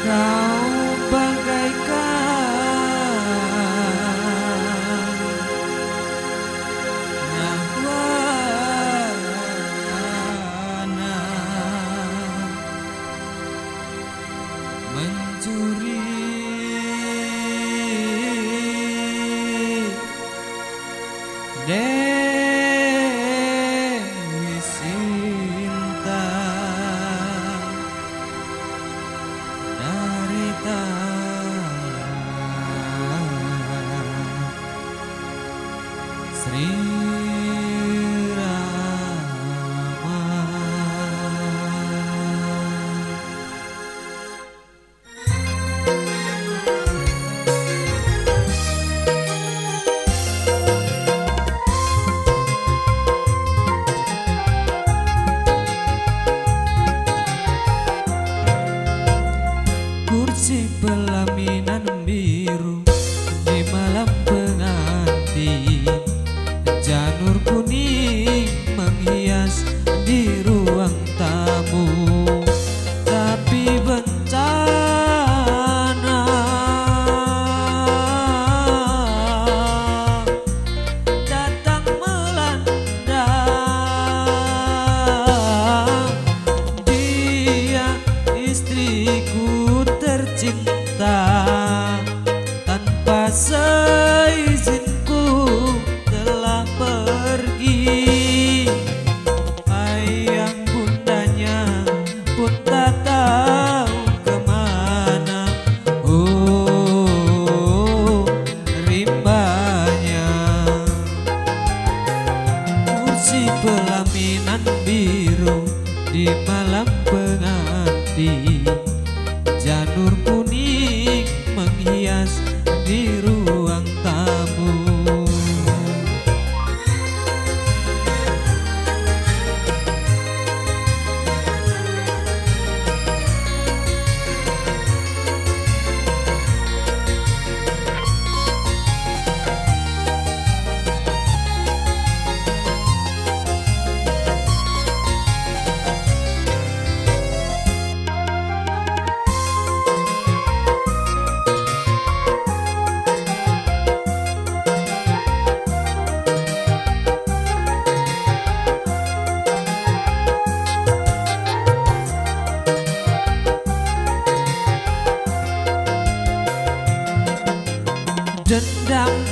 Kau bagaikan nyawanya mencuri.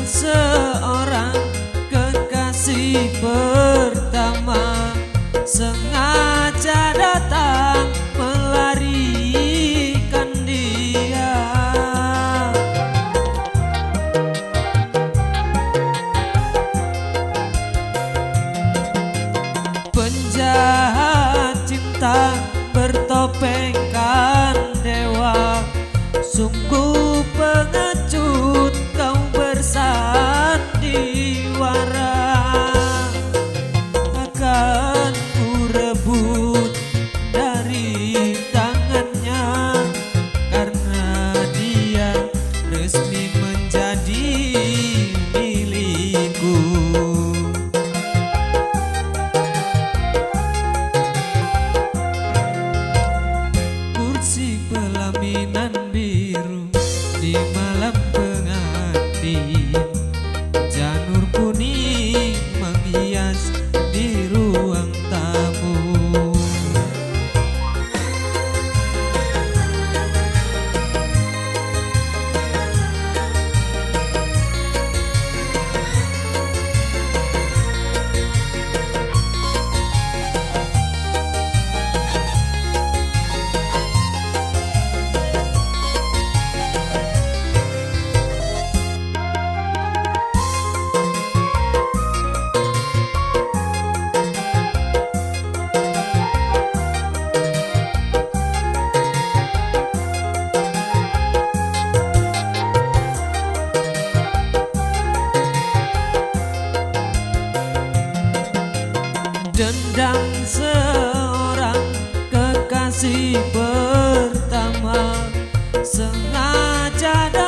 seorang kekasih pertama sengaja sedang seorang kekasih pertama. Sengaja dan